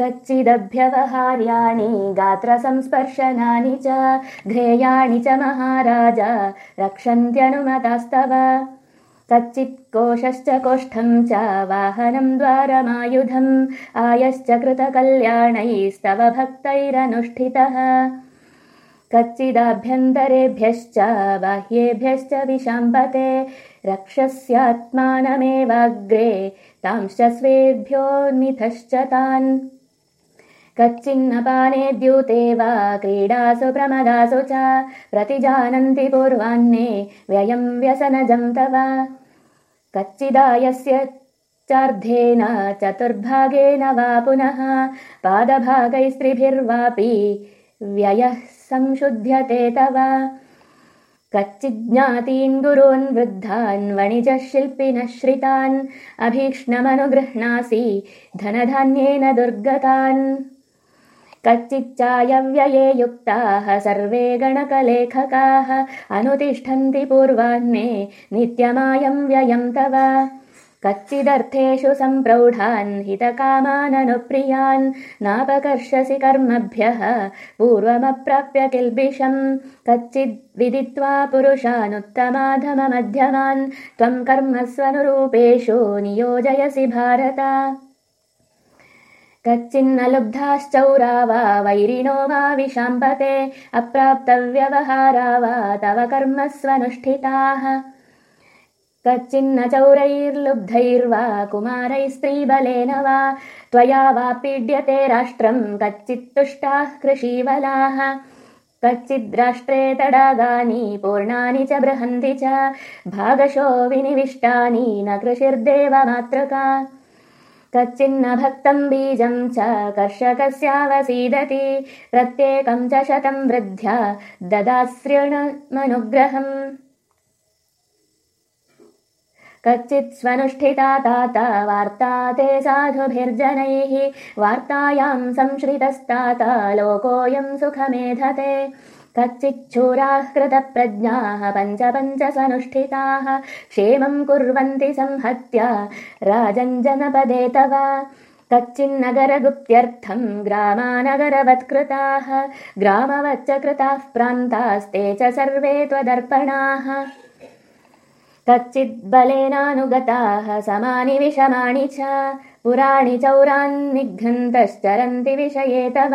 कच्चिदभ्यवहार्याणि गात्रसंस्पर्शनानि च घ्रेयाणि च महाराज रक्षन्त्यनुमतास्तव। कच्चित् कोशश्च कोष्ठम् च वाहनम् द्वारमायुधम् आयश्च कृतकल्याणैस्तव भक्तैरनुष्ठितः। कच्चिदाभ्यन्तरेभ्यश्च बाह्येभ्यश्च विशाम्पते रक्षस्यात्मानमेवाग्रे तांश्च स्वेभ्योन्मिथश्च तान् कच्चिन्नपाने द्यूते वा क्रीडासु प्रमदासु च प्रतिजानन्ति पूर्वान्ने व्ययम् व्यसनजं तव। कच्चिदायस्य चार्धेन चतुर्भागेन वा पुनः पादभागैस्त्रिभिर्वापि व्ययः संशुध्यते तव। कच्चिज्ञातीन् गुरून् वृद्धान् वणिजः शिल्पिनः श्रितान् अभीक्ष्णमनुगृह्णासि धनधान्येन दुर्गतान् कच्चिच्चायव्यये युक्ताः सर्वे गणकलेखकाः अनुतिष्ठन्ति पूर्वाह्ने नित्यमायम् व्ययम् तव। कच्चिदर्थेषु सम्प्रौढान् हितकामाननुप्रियान् नापकर्षसि कर्मभ्यः पूर्वमप्राप्य किल्बिषम्। कच्चिद् विदित्वा पुरुषानुत्तमाधममध्यमान् त्वम् कर्मस्वनुरूपेषु नियोजयसि भारत कच्चिन्न लुब्धाश्चौरा वा वैरिणो वा विशाम्पते अप्राप्तव्यवहारा वा तव कर्मस्वनुष्ठिताः। कच्चिन्न चौरैर्लुब्धैर्वा कुमारैः स्त्रीबलेन वा त्वया वा पीड्यते राष्ट्रम् कच्चित्तुष्टाः कृषीवलाः कच्चिद्राष्ट्रे तडागानि पूर्णानि च बृहन्ति च भागशो विनिविष्टानि न कृषिर्देव कच्चिन्न भक्तम् बीजम् च कर्षकस्यावसीदति। प्रत्येकम् च शतम् वृद्ध्या ददास्यणमनुग्रहम् कच्चित् स्वनुष्ठिता ताता वार्ता ते साधुभिर्जनैः। वार्तायाम् संश्रितस्ताता लोकोऽयम् सुखमेधते कच्चिच्छूराः कृतप्रज्ञाः पञ्च पञ्च स्वनुष्ठिताः क्षेमम् कुर्वन्ति संहत्य राजञ्जनपदे तव। कच्चिन्नगरगुप्त्यर्थम् ग्रामानगरवत्कृताः ग्रामवच्च कृताः प्रान्तास्ते च सर्वे त्वदर्पणाः। कच्चिद्बलेनानुगताः समानि विषमाणि च पुराणि चौरान्निघ्नन्तश्चरन्ति विषये तव